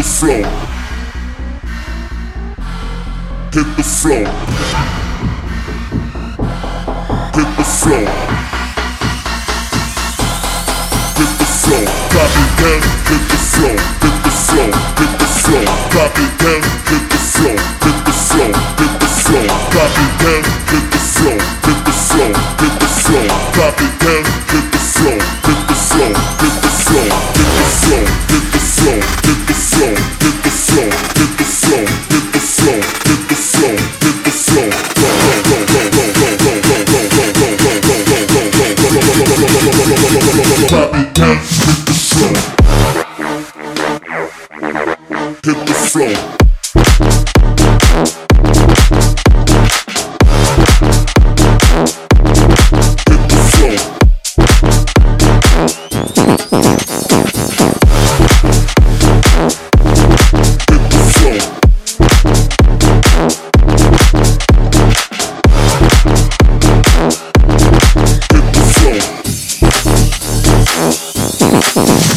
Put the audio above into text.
the floor. Hit the floor. Hit the floor. Hit the floor. Copy down. Hit the floor. Hit the floor. Hit the floor. Copy down. Hit the floor. Hit the floor. Hit the floor. Copy down. Hit the floor. Hit the floor. Hit the floor. Copy down. Hit the floor. Hit the floor. we hit the floor. Hit the floor. Hit the.